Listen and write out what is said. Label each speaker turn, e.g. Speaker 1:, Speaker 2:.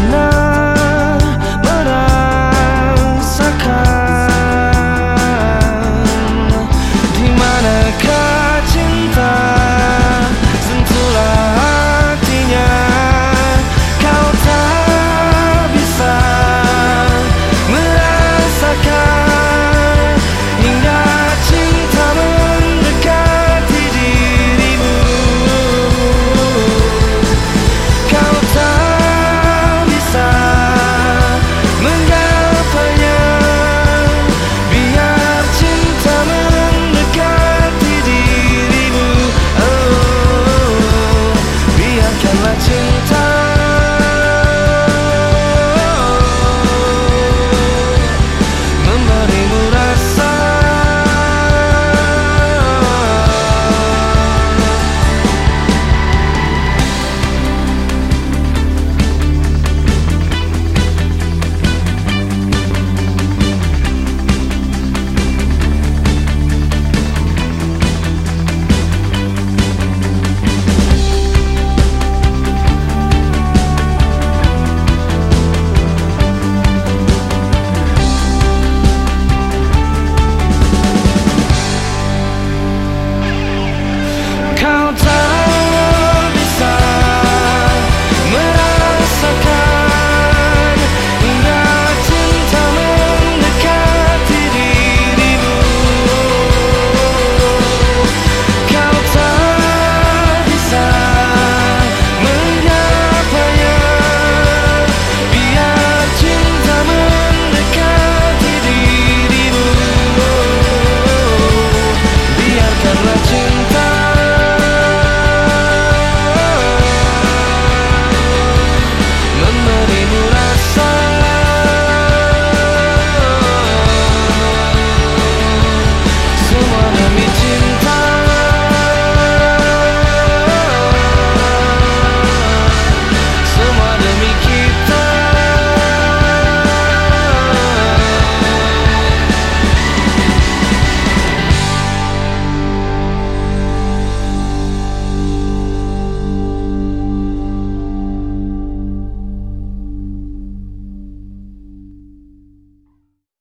Speaker 1: pernah merasakan count